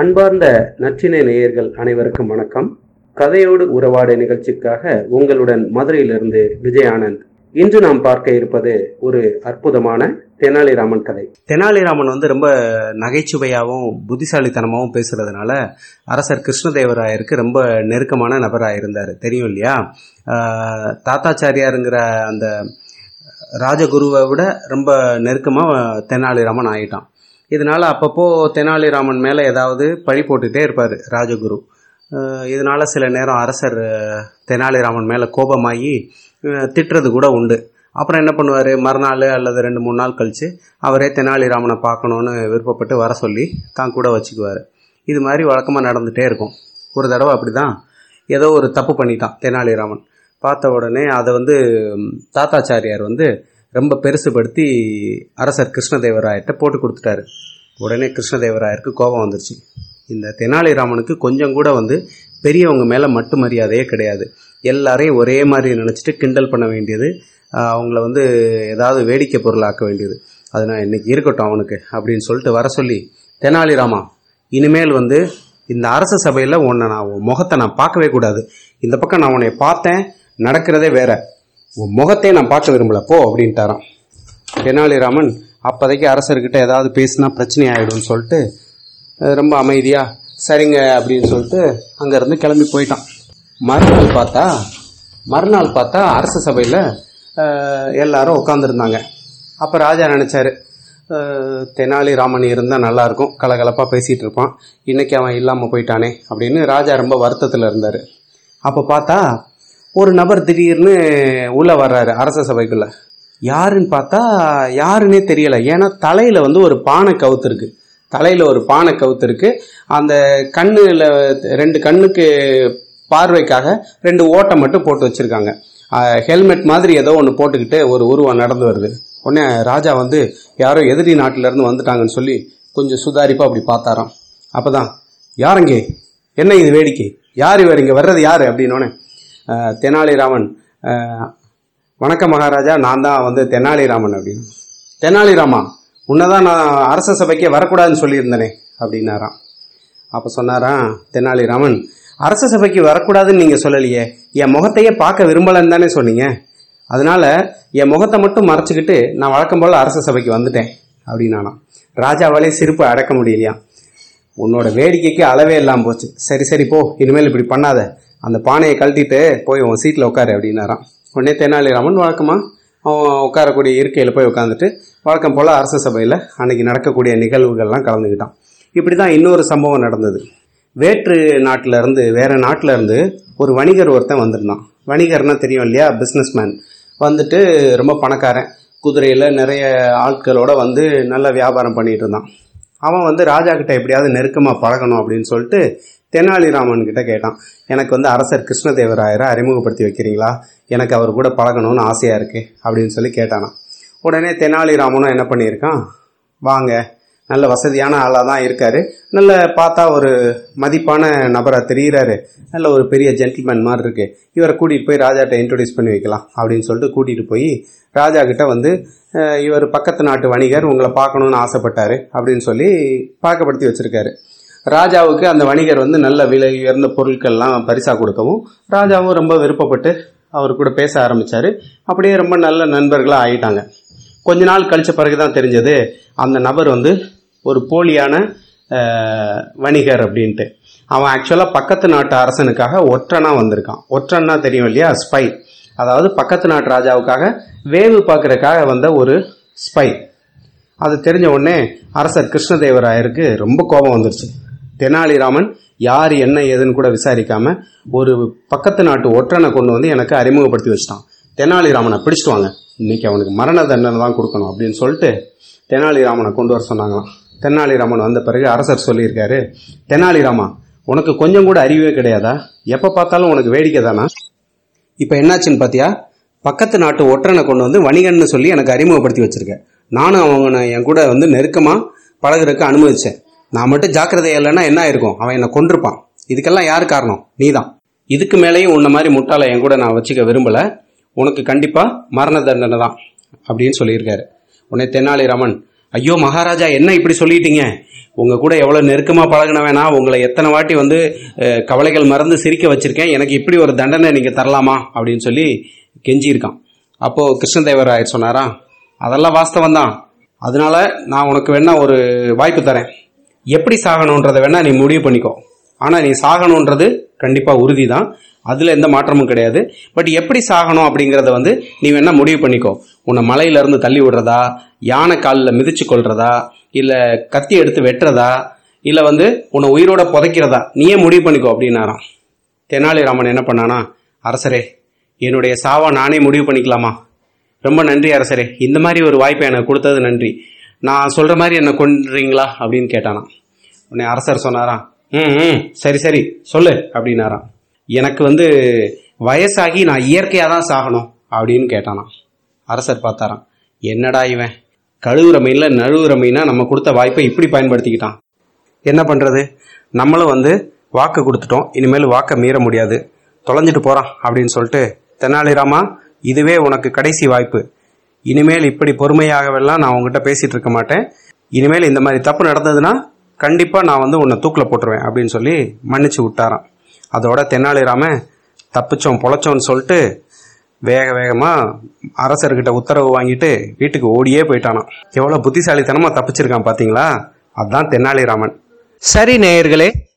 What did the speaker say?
அன்பார்ந்த நற்றினை நேயர்கள் அனைவருக்கும் வணக்கம். கதையோடு உறவாடு நிகழ்ச்சிக்காக உங்களுடன் மதுரையிலிருந்து விஜய் ஆனந்த் இன்று நாம் பார்க்க இருப்பது ஒரு அற்புதமான தெனாலிராமன் கதை. தெனாலிராமன் வந்து ரொம்ப நகைச்சுவையாகவும் புத்திசாலித்தனமாகவும் பேசுறதுனால அரசர் கிருஷ்ணதேவராயருக்கு ரொம்ப நெருக்கமான நபராக இருந்தார் தெரியும் இல்லையா? தாத்தாச்சாரியாருங்கிற அந்த ராஜகுருவை விட ரொம்ப நெருக்கமாக தெனாலிராமன் ஆயிட்டான். இதனால அப்பப்போ தெனாலிராமன் மேலே ஏதாவது பழி போட்டுகிட்டே இருப்பார் ராஜகுரு. இதனால் சில நேரம் அரசர் தெனாலிராமன் மேலே கோபமாகி திட்டுறது கூட உண்டு. அப்புறம் என்ன பண்ணுவார்? மறுநாள் அல்லது ரெண்டு மூணு நாள் கழித்து அவரே தெனாலிராமனை பார்க்கணுன்னு விருப்பப்பட்டு வர சொல்லி தான் கூட வச்சுக்குவார். இது மாதிரி வழக்கமாக நடந்துகிட்டே இருக்கும். ஒரு தடவை அப்படி தான் ஏதோ ஒரு தப்பு பண்ணிட்டான் தெனாலிராமன். பார்த்த உடனே அதை வந்து தாத்தாச்சாரியார் வந்து ரொம்ப பெருசுபடுத்தி அரசர் கிருஷ்ணதேவராயர்கிட்ட போட்டு கொடுத்துட்டாரு. உடனே கிருஷ்ணதேவராயருக்கு கோபம் வந்துருச்சு. இந்த தெனாலிராமனுக்கு கொஞ்சம் கூட வந்து பெரியவங்க மேலே மட்டு மரியாதையே கிடையாது. எல்லாரையும் ஒரே மாதிரி நினச்சிட்டு கிண்டல் பண்ண வேண்டியது அவங்கள வந்து ஏதாவது வேடிக்கை பொருளாக்க வேண்டியது. அது நான் இன்னைக்கு இருக்கட்டும் அவனுக்கு அப்படின்னு சொல்லிட்டு வர சொல்லி தெனாலிராமா இனிமேல் வந்து இந்த அரச சபையில் உன்னை நான் முகத்தை நான் பார்க்கவே கூடாது. இந்த பக்கம் நான் உன்னை பார்த்தேன் நடக்கிறதே வேற. உன் முகத்தையே நான் பார்க்க விரும்பலப்போ அப்படின்ட்டாராம். தெனாலிராமன் அப்போதைக்கு அரசர்கிட்ட ஏதாவது பேசினா பிரச்சனை ஆகிடும்னு சொல்லிட்டு ரொம்ப அமைதியாக சரிங்க அப்படின்னு சொல்லிட்டு அங்கேருந்து கிளம்பி போயிட்டான். மறுநாள் பார்த்தா மறுநாள் பார்த்தா அரச சபையில் எல்லாரும் உட்காந்துருந்தாங்க அப்போ ராஜா நினச்சாரு தெனாலிராமன் இருந்தால் நல்லாயிருக்கும் கலகலப்பாக பேசிகிட்டு இருப்பான் இன்றைக்கி அவன் இல்லாமல் போயிட்டானே அப்படின்னு ராஜா ரொம்ப வருத்தத்தில் இருந்தார். அப்போ பார்த்தா ஒரு நபர் திடீர்னு உள்ளே வர்றாரு அரச சபைக்குள்ள. யாருன்னு பார்த்தா யாருன்னே தெரியல. ஏன்னா தலையில் வந்து ஒரு பானை கவுத்துருக்கு. தலையில் ஒரு பானை கவுத்துருக்கு. அந்த கண்ணுல ரெண்டு கண்ணுக்கு பார்வைக்காக ரெண்டு ஓட்டை மட்டும் போட்டு வச்சிருக்காங்க. ஹெல்மெட் மாதிரி ஏதோ ஒன்று போட்டுக்கிட்டு ஒரு உருவம் நடந்து வருது. உடனே ராஜா வந்து யாரோ எதிரி நாட்டிலேருந்து வந்துட்டாங்கன்னு சொல்லி கொஞ்சம் சுதாரிப்பாக அப்படி பார்த்தாராம். அப்போதான் யாரங்கே? என்ன இது வேடிக்கை? யார் இவர்? இங்கே வர்றது யார்? அப்படின்னோடனே தெனாலிராமன் வணக்கம் மகாராஜா நான் தான் வந்து தெனாலிராமன் அப்படின்னு. தெனாலிராமா உன்னதான் நான் அரச சபைக்கே வரக்கூடாதுன்னு சொல்லியிருந்தேனே அப்படின்னாராம். அப்போ சொன்னாராம் தெனாலிராமன் அரச சபைக்கு வரக்கூடாதுன்னு நீங்கள் சொல்லலையே என் முகத்தையே பார்க்க விரும்பலன்னு தானே சொன்னீங்க. அதனால் என் முகத்தை மட்டும் மறைச்சிக்கிட்டு நான் வழக்கம் போல் அரச சபைக்கு வந்துட்டேன் அப்படின்னானாம் ராஜாவாலே சிரிப்பு அடக்க முடியலையா உன்னோட வேடிக்கைக்கு அளவே இல்லாமல் போச்சு. சரி சரி போ. இனிமேல் இப்படி பண்ணாத. அந்த பானையை கழட்டிட்டு போய் உன் சீட்டில் உட்காரு அப்படின்னாரான் உடனே தெனாலிராமன் வழக்கமாக அவன் உட்காரக்கூடிய இருக்கையில் போய் உட்காந்துட்டு வழக்கம் போல் அரச சபையில் அன்னைக்கு நடக்கக்கூடிய நிகழ்வுகள்லாம் கலந்துக்கிட்டான் இப்படி தான் இன்னொரு சம்பவம் நடந்தது. வேற்று நாட்டில இருந்து வேற ஒரு வணிகர் ஒருத்தன் வந்திருந்தான். வணிகர்னா தெரியும் இல்லையா? பிஸ்னஸ்மேன் வந்துட்டு ரொம்ப பணக்காரன். குதிரையில் நிறைய ஆட்களோட வந்து நல்ல வியாபாரம் பண்ணிகிட்டு இருந்தான். அவன் வந்து ராஜா கிட்ட எப்படியாவது நெருக்கமாக பழகணும் அப்படின்னு சொல்லிட்டு தெனாலிராமன் கிட்ட கேட்டான் எனக்கு வந்து அரசர் கிருஷ்ணதேவராயரை அறிமுகப்படுத்தி வைக்கிறீங்களா? எனக்கு அவர் கூட பழகணும்னு ஆசையாக இருக்கு அப்படின்னு சொல்லி கேட்டானான் உடனே தெனாலிராமனும் என்ன பண்ணியிருக்கான் வாங்க நல்ல வசதியான ஆளாக தான் இருக்காரு. நல்ல பார்த்தா ஒரு மதிப்பான நபராக தெரிகிறாரு நல்ல ஒரு பெரிய ஜென்டில்மேன் மாதிரி இருக்கு. இவரை கூட்டிகிட்டு போய் ராஜாட்ட இன்ட்ரடியூஸ் பண்ணி வைக்கலாம் அப்படின்னு சொல்லிட்டு கூட்டிகிட்டு போய் ராஜா கிட்ட வந்து இவர் பக்கத்து நாட்டு வணிகர் உங்களை பார்க்கணுன்னு ஆசைப்பட்டாரு அப்படின்னு சொல்லி பார்க்கப்படுத்தி வச்சிருக்காரு. ராஜாவுக்கு அந்த வணிகர் வந்து நல்ல விலை உயர்ந்த பொருட்கள்லாம் பரிசாக கொடுக்கவும் ராஜாவும் ரொம்ப விருப்பப்பட்டு அவர் கூட பேச ஆரம்பிச்சாரு. அப்படியே ரொம்ப நல்ல நண்பர்களாக ஆயிட்டாங்க. கொஞ்ச நாள் கழிச்ச பிறகுதான் தெரிஞ்சது அந்த நபர் வந்து ஒரு போலியான வணிகர் அப்படின்ட்டு. அவன் ஆக்சுவலாக பக்கத்து நாட்டு அரசனுக்காக ஒற்றனா வந்திருக்கான். ஒற்றன்னா தெரியும் இல்லையா? ஸ்பை அதாவது பக்கத்து நாட்டு ராஜாவுக்காக வேவு பார்க்குறக்காக வந்த ஒரு ஸ்பை அது தெரிஞ்ச உடனே அரசர் கிருஷ்ணதேவராயருக்கு ரொம்ப கோபம் வந்துருச்சு. தெனாலிராமன் யார் என்ன ஏதுன்னு கூட விசாரிக்காம ஒரு பக்கத்து நாட்டு ஒற்றனை கொண்டு வந்து எனக்கு அறிமுகப்படுத்தி வச்சிட்டான். தெனாலிராமனை பிடிச்சிட்டு வாங்க. இன்னைக்கு அவனுக்கு மரண தண்டனை தான் கொடுக்கணும் அப்படின்னு சொல்லிட்டு தெனாலிராமனை கொண்டு வர சொன்னாங்களாம். தெனாலிராமன் வந்த பிறகு அரசர் சொல்லியிருக்காரு தெனாலிராமா உனக்கு கொஞ்சம் கூட அறிவே கிடையாதா? எப்போ பார்த்தாலும் உனக்கு வேடிக்கை தானா? இப்போ என்னாச்சுன்னு பார்த்தியா பக்கத்து நாட்டு ஒற்றனை கொண்டு வந்து வணிகன்னு சொல்லி எனக்கு அறிமுகப்படுத்தி வச்சிருக்கேன் நானும் அவனை என் கூட வந்து நெருக்கமாக பழகுறதுக்கு அனுமதிச்சேன். நான் மட்டும் ஜாக்கிரதை இல்லைன்னா என்ன ஆயிருக்கும்? அவன் என்னை கொண்டிருப்பான் இதுக்கெல்லாம் யார் காரணம்? நீதான். இதுக்கு மேலேயும் உன்ன மாதிரி முட்டாளை என் கூட நான் வச்சுக்க விரும்பல. உனக்கு கண்டிப்பாக மரண தண்டனை தான் அப்படின்னு சொல்லியிருக்காரு. உன்னை தெனாலிராமன் ஐயோ மகாராஜா என்ன இப்படி சொல்லிட்டீங்க? உங்க கூட எவ்வளவு நெருக்கமா பழகினவேனா? உங்களை எத்தனை வாட்டி வந்து கவலைகள் மறந்து சிரிக்க வச்சிருக்கேன். எனக்கு இப்படி ஒரு தண்டனை நீங்க தரலாமா? அப்படின்னு சொல்லி கெஞ்சியிருக்கான். அப்போ கிருஷ்ணதேவராயர் சொன்னாரா அதெல்லாம் வாஸ்தவம் தான் அதனால நான் உனக்கு வேணா ஒரு வாய்ப்பு தரேன். எப்படி சாகணுன்றதை வேணா நீ முடிவு பண்ணிக்கோ. ஆனா நீ சாகணுன்றது கண்டிப்பா உறுதி தான் அதுல எந்த மாற்றமும் கிடையாது. பட் எப்படி சாகணும் அப்படிங்கறத வந்து நீ வேணா முடிவு பண்ணிக்கோ. உன்னை மலையில இருந்து தள்ளி விடுறதா? யானை காலில் மிதிச்சு கொள்றதா இல்ல கத்தி எடுத்து வெட்டுறதா? இல்ல வந்து உன்னை உயிரோட புதைக்கிறதா? நீயே முடிவு பண்ணிக்கோ அப்படின்னாராம். தெனாலிராமன் என்ன பண்ணானா அரசரே என்னுடைய சாவா நானே முடிவு பண்ணிக்கலாமா? ரொம்ப நன்றி அரசரே. இந்த மாதிரி ஒரு வாய்ப்பை எனக்கு கொடுத்தது நன்றி. நான் சொல்ற மாதிரி என்ன கொண்டுறீங்களா அப்படின்னு கேட்டானா உடனே அரசர் சொன்னாராம் ம் ம் சரி சரி சொல்லு அப்படின்னாராம். எனக்கு வந்து வயசாகி நான் இயற்கையாக தான் சாகணும் அப்படின்னு கேட்டானாம். அரசர் பார்த்தாராம் என்னடா இவன்? கழுவுற மீனில் நழுவுற மீனாக நம்ம கொடுத்த வாய்ப்பை இப்படி பயன்படுத்திக்கிட்டான். என்ன பண்ணுறது நம்மளும் வந்து வாக்கு கொடுத்துட்டோம் இனிமேல் வாக்கை மீற முடியாது. தொலைஞ்சிட்டு போகிறான் அப்படின்னு சொல்லிட்டு தெனாலிராமா இதுவே உனக்கு கடைசி வாய்ப்பு. இனிமேல் இப்படி பொறுமையாகவெல்லாம் நான் உங்ககிட்ட பேசிட்டு இருக்க மாட்டேன். இனிமேல் இந்த மாதிரி தப்பு நடந்ததுன்னா கண்டிப்பாக நான் வந்து உன்னை தூக்கில் போட்டுருவேன் அப்படின்னு சொல்லி மன்னிச்சு விட்டாராம். அதோட தெனாலிராமன் தப்பிச்சோம் பொழைச்சோன்னு சொல்லிட்டு வேக வேகமாக அரசர்கிட்ட உத்தரவு வாங்கிட்டு வீட்டுக்கு ஓடியே போயிட்டானாம். எவ்வளோ புத்திசாலித்தனமாக தப்பிச்சிருக்கான் பார்த்தீங்களா அதுதான் தெனாலிராமன் சரி நேயர்களே